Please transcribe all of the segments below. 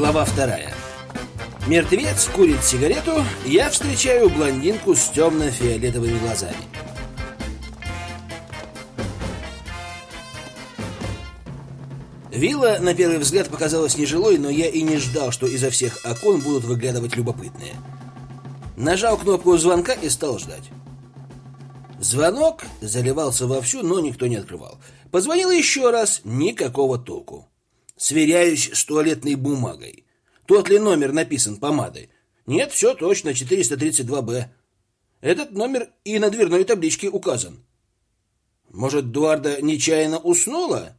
Глава вторая. Мертвец курит сигарету, я встречаю блондинку с темно-фиолетовыми глазами. Вилла, на первый взгляд, показалась нежилой, но я и не ждал, что изо всех окон будут выглядывать любопытные. Нажал кнопку звонка и стал ждать. Звонок заливался вовсю, но никто не открывал. Позвонил еще раз, никакого толку. Сверяюсь с туалетной бумагой. Тот ли номер написан помадой? Нет, все точно, 432-Б. Этот номер и на дверной табличке указан. Может, Дуарда нечаянно уснула?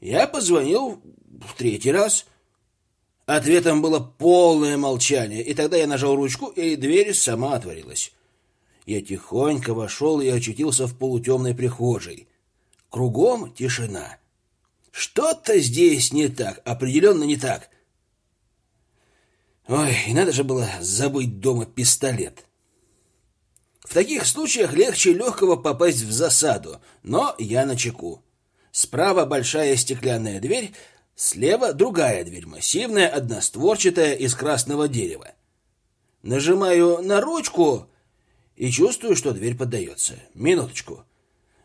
Я позвонил в третий раз. Ответом было полное молчание, и тогда я нажал ручку, и дверь сама отворилась. Я тихонько вошел и очутился в полутемной прихожей. Кругом тишина. Что-то здесь не так, определенно не так. Ой, и надо же было забыть дома пистолет. В таких случаях легче легкого попасть в засаду, но я на чеку. Справа большая стеклянная дверь, слева другая дверь, массивная, одностворчатая, из красного дерева. Нажимаю на ручку и чувствую, что дверь поддается. Минуточку.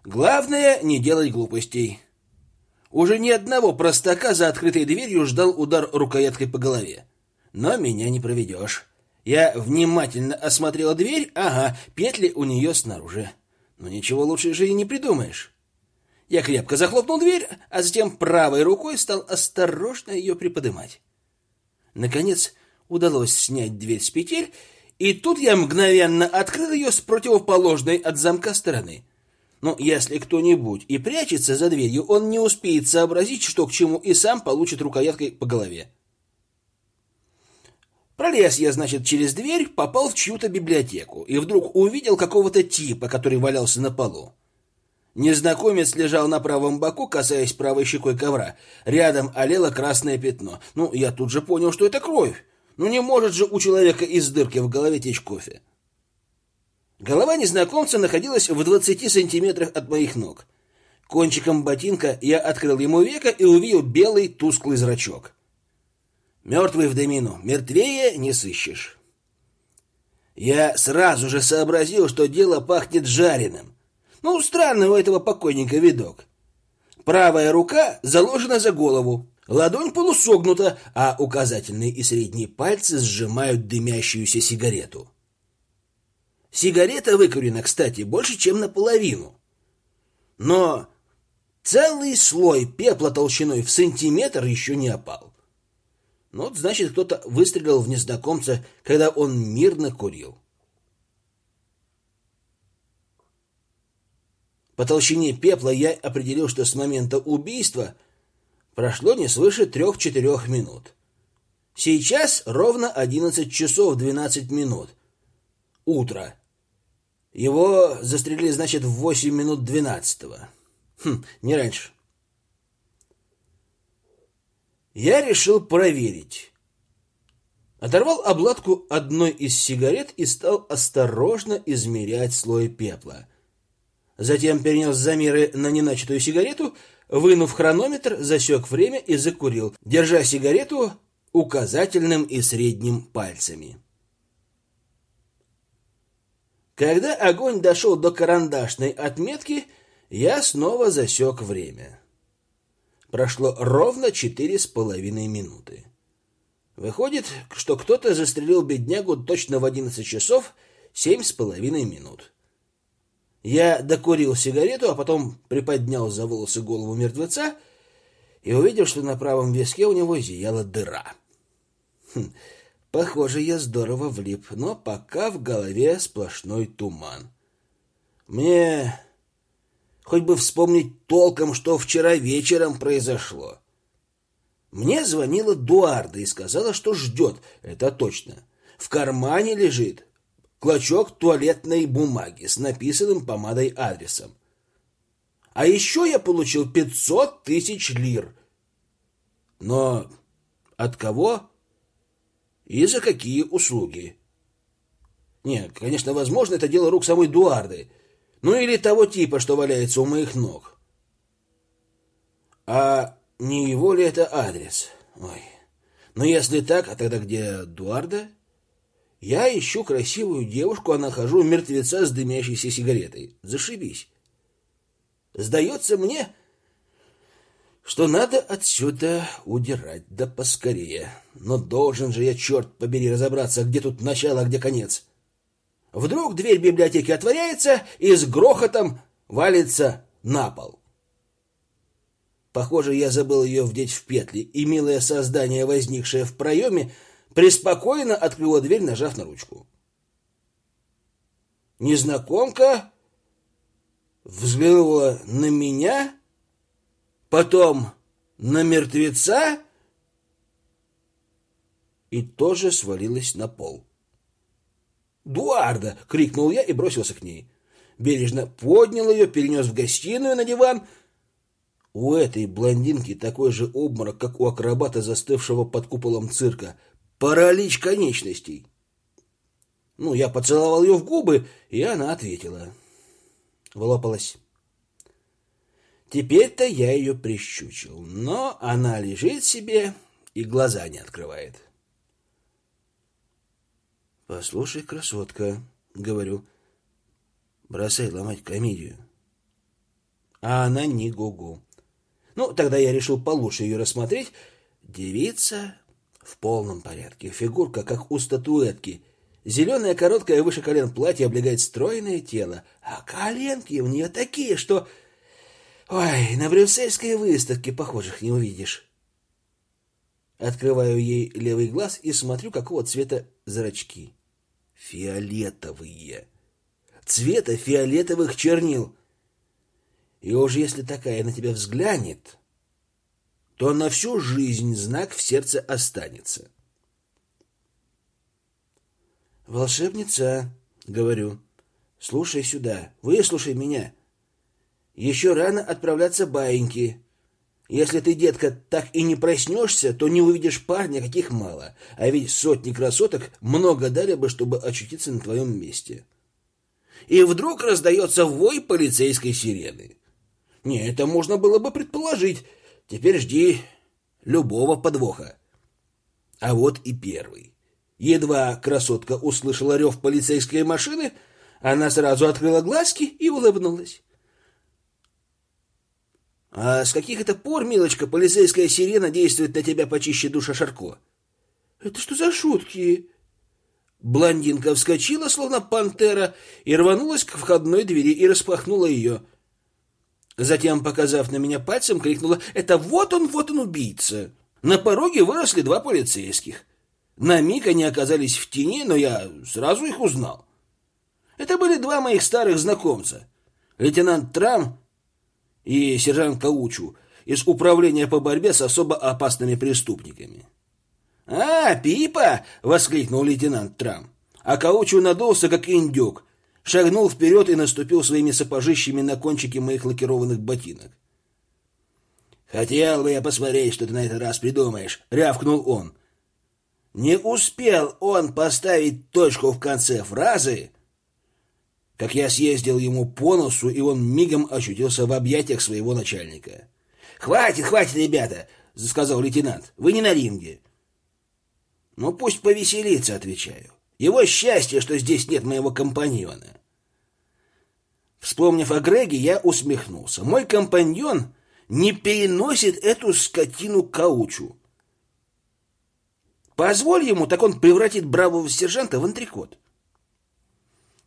Главное не делать глупостей. Уже ни одного простака за открытой дверью ждал удар рукояткой по голове. Но меня не проведешь. Я внимательно осмотрела дверь, ага, петли у нее снаружи. Но ничего лучше же и не придумаешь. Я крепко захлопнул дверь, а затем правой рукой стал осторожно ее приподнимать. Наконец удалось снять дверь с петель, и тут я мгновенно открыл ее с противоположной от замка стороны. Но если кто-нибудь и прячется за дверью, он не успеет сообразить, что к чему, и сам получит рукояткой по голове. Пролез я, значит, через дверь, попал в чью-то библиотеку и вдруг увидел какого-то типа, который валялся на полу. Незнакомец лежал на правом боку, касаясь правой щекой ковра. Рядом олело красное пятно. Ну, я тут же понял, что это кровь. Ну, не может же у человека из дырки в голове течь кофе. Голова незнакомца находилась в 20 сантиметрах от моих ног. Кончиком ботинка я открыл ему веко и увидел белый тусклый зрачок. Мертвый в домину, мертвее не сыщешь. Я сразу же сообразил, что дело пахнет жареным. Ну, странный у этого покойника видок. Правая рука заложена за голову, ладонь полусогнута, а указательные и средние пальцы сжимают дымящуюся сигарету. Сигарета выкурена, кстати, больше, чем наполовину. Но целый слой пепла толщиной в сантиметр еще не опал. Ну, вот, значит, кто-то выстрелил в незнакомца, когда он мирно курил. По толщине пепла я определил, что с момента убийства прошло не свыше трех-четырех минут. Сейчас ровно одиннадцать часов двенадцать минут. Утро. Его застрелили, значит, в восемь минут двенадцатого. Хм, не раньше. Я решил проверить. Оторвал обладку одной из сигарет и стал осторожно измерять слой пепла. Затем перенес замеры на неначатую сигарету, вынув хронометр, засек время и закурил, держа сигарету указательным и средним пальцами. Когда огонь дошел до карандашной отметки, я снова засек время. Прошло ровно четыре с половиной минуты. Выходит, что кто-то застрелил беднягу точно в одиннадцать часов семь с половиной минут. Я докурил сигарету, а потом приподнял за волосы голову мертвеца и увидел, что на правом виске у него зияла дыра. Хм, Похоже, я здорово влип, но пока в голове сплошной туман. Мне хоть бы вспомнить толком, что вчера вечером произошло. Мне звонила Дуарда и сказала, что ждет, это точно. В кармане лежит клочок туалетной бумаги с написанным помадой адресом. А еще я получил пятьсот тысяч лир. Но от кого? И за какие услуги. Нет, конечно, возможно, это дело рук самой Дуарды, ну или того типа, что валяется у моих ног. А не его ли это адрес? Ой, Но если так, а тогда где Дуарда? Я ищу красивую девушку, а нахожу мертвеца с дымящейся сигаретой. Зашибись. Сдается мне, что надо отсюда удирать, да поскорее. Но должен же я, черт побери, разобраться, где тут начало, а где конец. Вдруг дверь библиотеки отворяется и с грохотом валится на пол. Похоже, я забыл ее вдеть в петли, и милое создание, возникшее в проеме, преспокойно открыла дверь, нажав на ручку. Незнакомка взглянула на меня, потом на мертвеца и тоже свалилась на пол. «Дуарда!» — крикнул я и бросился к ней. Бережно поднял ее, перенес в гостиную на диван. У этой блондинки такой же обморок, как у акробата, застывшего под куполом цирка — паралич конечностей. Ну, я поцеловал ее в губы, и она ответила. Вылопалась. Теперь-то я ее прищучил, но она лежит себе и глаза не открывает. «Послушай, красотка», — говорю, — «бросай ломать комедию». А она не гугу. Ну, тогда я решил получше ее рассмотреть. Девица в полном порядке. Фигурка, как у статуэтки. Зеленое короткое выше колен платье облегает стройное тело, а коленки у нее такие, что... Ой, на брюссельской выставке похожих не увидишь. Открываю ей левый глаз и смотрю, какого цвета зрачки. Фиолетовые. Цвета фиолетовых чернил. И уж если такая на тебя взглянет, то на всю жизнь знак в сердце останется. «Волшебница», — говорю, — «слушай сюда, выслушай меня. Еще рано отправляться баиньки. Если ты, детка, так и не проснешься, то не увидишь парня, каких мало, а ведь сотни красоток много дали бы, чтобы очутиться на твоем месте». И вдруг раздается вой полицейской сирены. Не, это можно было бы предположить, Теперь жди любого подвоха. А вот и первый. Едва красотка услышала рев полицейской машины, она сразу открыла глазки и улыбнулась. «А с каких это пор, милочка, полицейская сирена действует на тебя почище душа Шарко?» «Это что за шутки?» Блондинка вскочила, словно пантера, и рванулась к входной двери и распахнула ее. Затем, показав на меня пальцем, крикнула «Это вот он, вот он, убийца!» На пороге выросли два полицейских. На миг они оказались в тени, но я сразу их узнал. Это были два моих старых знакомца. Лейтенант Трам и сержант Каучу из Управления по борьбе с особо опасными преступниками. «А, Пипа!» — воскликнул лейтенант Трам. А Каучу надулся, как индюк, шагнул вперед и наступил своими сапожищами на кончики моих лакированных ботинок. «Хотел бы я посмотреть, что ты на этот раз придумаешь», — рявкнул он. Не успел он поставить точку в конце фразы, как я съездил ему по носу, и он мигом очутился в объятиях своего начальника. «Хватит, хватит, ребята!» — сказал лейтенант. «Вы не на ринге». «Ну, пусть повеселится», — отвечаю. Его счастье, что здесь нет моего компаньона. Вспомнив о Греге, я усмехнулся. Мой компаньон не переносит эту скотину каучу. Позволь ему, так он превратит бравого сержанта в антрикот.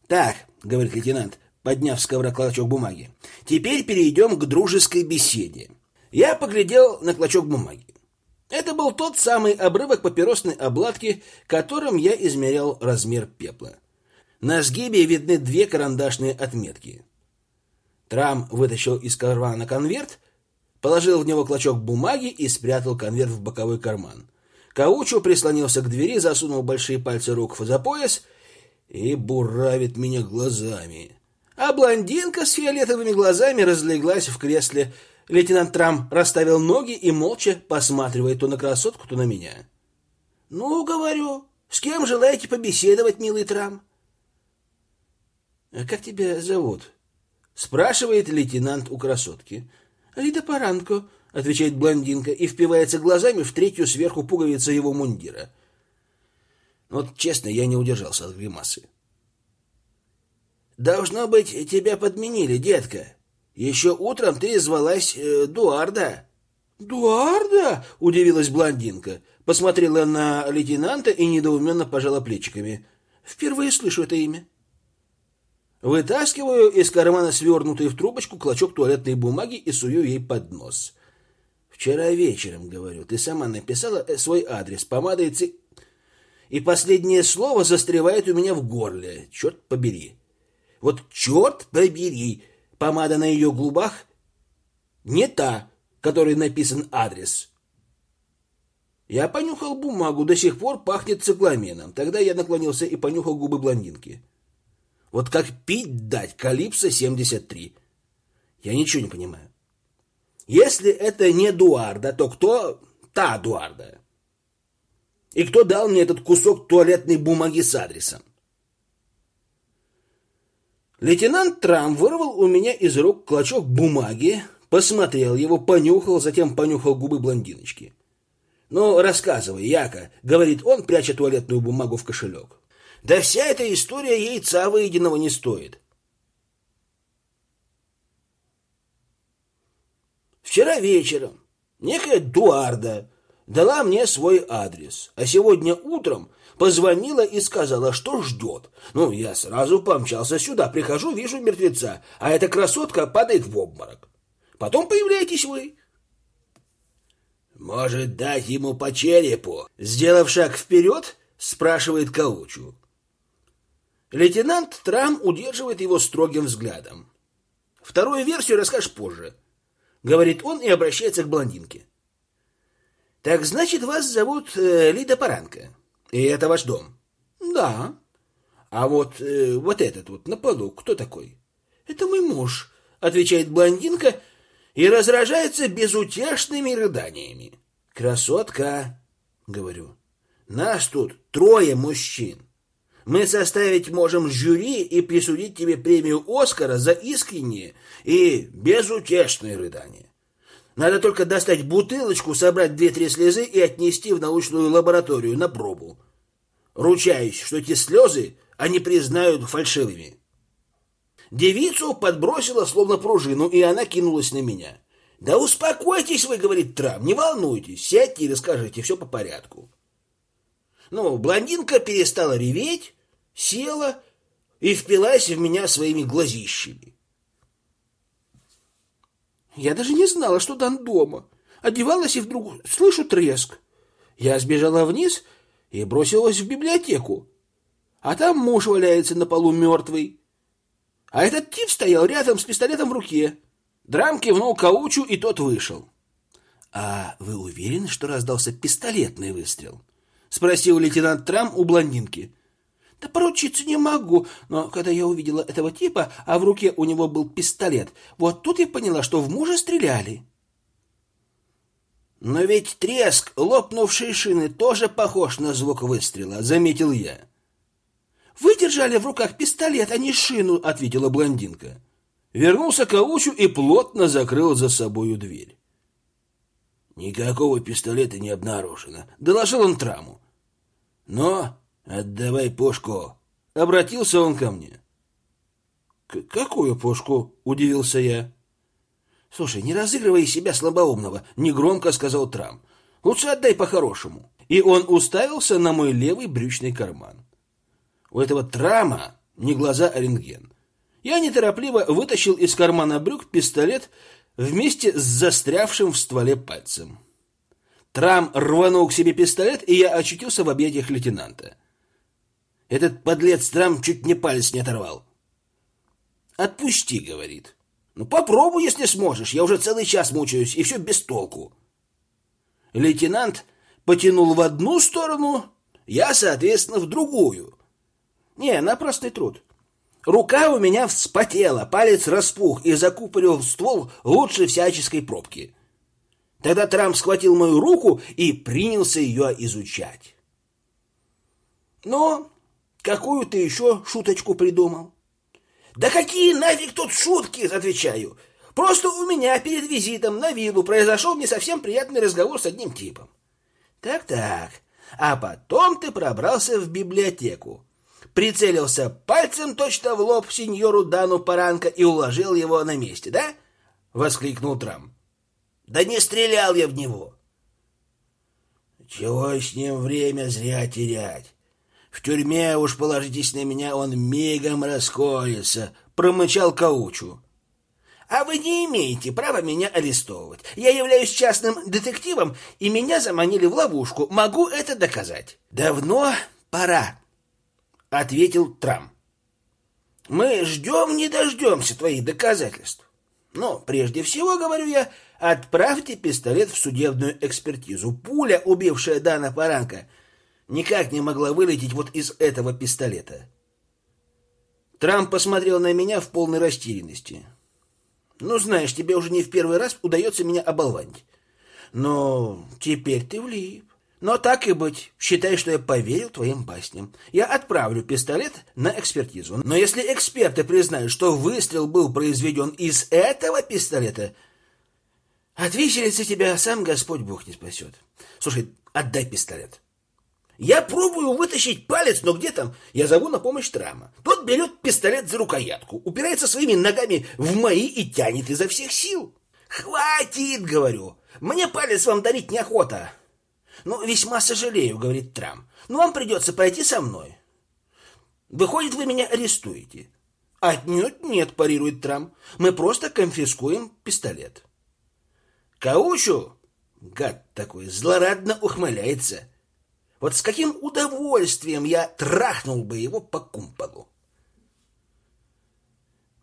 Так, говорит лейтенант, подняв с ковра клочок бумаги. Теперь перейдем к дружеской беседе. Я поглядел на клочок бумаги. Это был тот самый обрывок папиросной обладки, которым я измерял размер пепла. На сгибе видны две карандашные отметки. Трам вытащил из кармана конверт, положил в него клочок бумаги и спрятал конверт в боковой карман. Каучу прислонился к двери, засунул большие пальцы рук за пояс и буравит меня глазами. А блондинка с фиолетовыми глазами разлеглась в кресле Лейтенант Трам расставил ноги и молча посматривает то на красотку, то на меня. «Ну, говорю, с кем желаете побеседовать, милый Трам?» «А как тебя зовут?» — спрашивает лейтенант у красотки. «Лида Паранко», — отвечает блондинка и впивается глазами в третью сверху пуговицу его мундира. Вот честно, я не удержался от гримасы. Должно быть, тебя подменили, детка. Еще утром ты звалась э. Дуарда? удивилась блондинка, посмотрела на лейтенанта и недоуменно пожала плечиками. Впервые слышу это имя. Вытаскиваю из кармана свернутый в трубочку клочок туалетной бумаги и сую ей под нос. Вчера вечером, говорю, ты сама написала э, свой адрес, помадой ци... И последнее слово застревает у меня в горле. Черт побери. Вот черт побери, помада на ее губах не та, которой написан адрес. Я понюхал бумагу, до сих пор пахнет цикламеном. Тогда я наклонился и понюхал губы блондинки. Вот как пить дать Калипсо 73. Я ничего не понимаю. Если это не Дуарда, то кто та Дуарда? И кто дал мне этот кусок туалетной бумаги с адресом? Лейтенант Трам вырвал у меня из рук клочок бумаги, посмотрел его, понюхал, затем понюхал губы блондиночки. «Ну, рассказывай, Яка», — говорит он, пряча туалетную бумагу в кошелек. «Да вся эта история яйца выеденного не стоит». Вчера вечером некая Дуарда дала мне свой адрес, а сегодня утром позвонила и сказала, что ждет. Ну, я сразу помчался сюда, прихожу, вижу мертвеца, а эта красотка падает в обморок. Потом появляетесь вы. «Может, дать ему по черепу?» Сделав шаг вперед, спрашивает Каучу. Лейтенант Трам удерживает его строгим взглядом. «Вторую версию расскажешь позже», — говорит он и обращается к блондинке. «Так значит, вас зовут э, Лида Паранка, и это ваш дом?» «Да». «А вот, э, вот этот вот на полу кто такой?» «Это мой муж», — отвечает блондинка, — и разражается безутешными рыданиями. «Красотка!» — говорю. «Нас тут трое мужчин. Мы составить можем жюри и присудить тебе премию Оскара за искренние и безутешные рыдания. Надо только достать бутылочку, собрать две-три слезы и отнести в научную лабораторию на пробу. Ручаюсь, что эти слезы они признают фальшивыми». Девицу подбросила словно пружину, и она кинулась на меня. «Да успокойтесь вы, — говорит Трам, — не волнуйтесь, сядьте и расскажите, все по порядку». Ну, блондинка перестала реветь, села и впилась в меня своими глазищами. Я даже не знала, что Дан дома. Одевалась и вдруг слышу треск. Я сбежала вниз и бросилась в библиотеку. А там муж валяется на полу мертвый. А этот тип стоял рядом с пистолетом в руке. Драм кивнул Каучу, и тот вышел. «А вы уверены, что раздался пистолетный выстрел?» — спросил лейтенант Трам у блондинки. «Да поручиться не могу, но когда я увидела этого типа, а в руке у него был пистолет, вот тут я поняла, что в мужа стреляли». «Но ведь треск лопнувшей шины тоже похож на звук выстрела», — заметил я. Вы держали в руках пистолет, а не шину, ответила блондинка. Вернулся к Аучу и плотно закрыл за собою дверь. Никакого пистолета не обнаружено, доложил он Траму. Но отдавай пушку. Обратился он ко мне. «Какую пушку?» — удивился я. «Слушай, не разыгрывай себя слабоумного», — негромко сказал Трам. «Лучше отдай по-хорошему». И он уставился на мой левый брючный карман. У этого трама не глаза, а рентген. Я неторопливо вытащил из кармана брюк пистолет вместе с застрявшим в стволе пальцем. Трам рванул к себе пистолет, и я очутился в объятиях лейтенанта. Этот подлец Трам чуть не палец не оторвал. «Отпусти», — говорит. «Ну попробуй, если сможешь. Я уже целый час мучаюсь, и все без толку». Лейтенант потянул в одну сторону, я, соответственно, в другую. Не, напрасный труд. Рука у меня вспотела, палец распух и закупорил ствол лучше всяческой пробки. Тогда Трамп схватил мою руку и принялся ее изучать. Но какую ты еще шуточку придумал? Да какие нафиг тут шутки, отвечаю. Просто у меня перед визитом на виллу произошел не совсем приятный разговор с одним типом. Так-так. А потом ты пробрался в библиотеку, прицелился пальцем точно в лоб сеньору Дану Паранко и уложил его на месте, да? Воскликнул Трам. Да не стрелял я в него. Чего с ним время зря терять? В тюрьме, уж положитесь на меня, он мигом раскоется, промычал Каучу. А вы не имеете права меня арестовывать. Я являюсь частным детективом, и меня заманили в ловушку. Могу это доказать. Давно пора, ответил Трам. Мы ждем, не дождемся твоих доказательств. Но прежде всего, говорю я, отправьте пистолет в судебную экспертизу. Пуля, убившая Дана Паранка, никак не могла вылететь вот из этого пистолета. Трамп посмотрел на меня в полной растерянности. Ну, знаешь, тебе уже не в первый раз удается меня оболванить. Но теперь ты влип. Но так и быть, считай, что я поверил твоим басням. Я отправлю пистолет на экспертизу. Но если эксперты признают, что выстрел был произведен из этого пистолета, от виселицы тебя сам Господь Бог не спасет. Слушай, отдай пистолет. Я пробую вытащить палец, но где там? Я зову на помощь Трама. Тот берет пистолет за рукоятку, упирается своими ногами в мои и тянет изо всех сил. «Хватит!» — говорю. «Мне палец вам дарить неохота». «Ну, весьма сожалею», — говорит Трам. «Но вам придется пойти со мной». «Выходит, вы меня арестуете». «Отнюдь нет», — парирует Трам. «Мы просто конфискуем пистолет». Каучу, гад такой, злорадно ухмыляется. Вот с каким удовольствием я трахнул бы его по кумполу.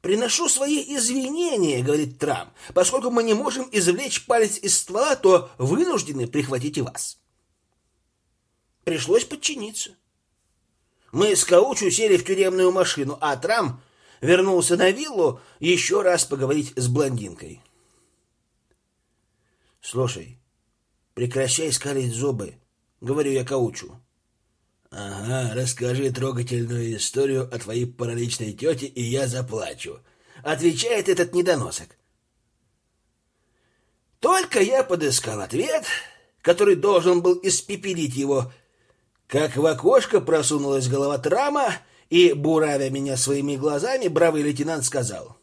«Приношу свои извинения», — говорит Трам. «Поскольку мы не можем извлечь палец из ствола, то вынуждены прихватить и вас». Пришлось подчиниться. Мы с Каучу сели в тюремную машину, а Трам вернулся на виллу еще раз поговорить с блондинкой. «Слушай, прекращай скалить зубы», Говорю я Каучу. Ага, расскажи трогательную историю о твоей параличной тете, и я заплачу. Отвечает этот недоносок. Только я подыскал ответ, который должен был испепелить его, как в окошко просунулась голова Трама, и, буравя меня своими глазами, бравый лейтенант сказал.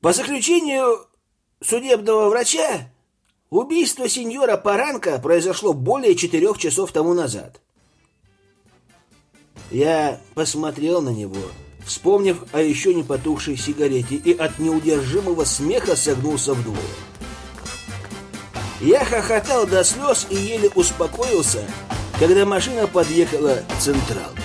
По заключению судебного врача, Убийство сеньора Паранка произошло более четырех часов тому назад. Я посмотрел на него, вспомнив о еще не потухшей сигарете, и от неудержимого смеха согнулся вдвое. Я хохотал до слез и еле успокоился, когда машина подъехала к централке.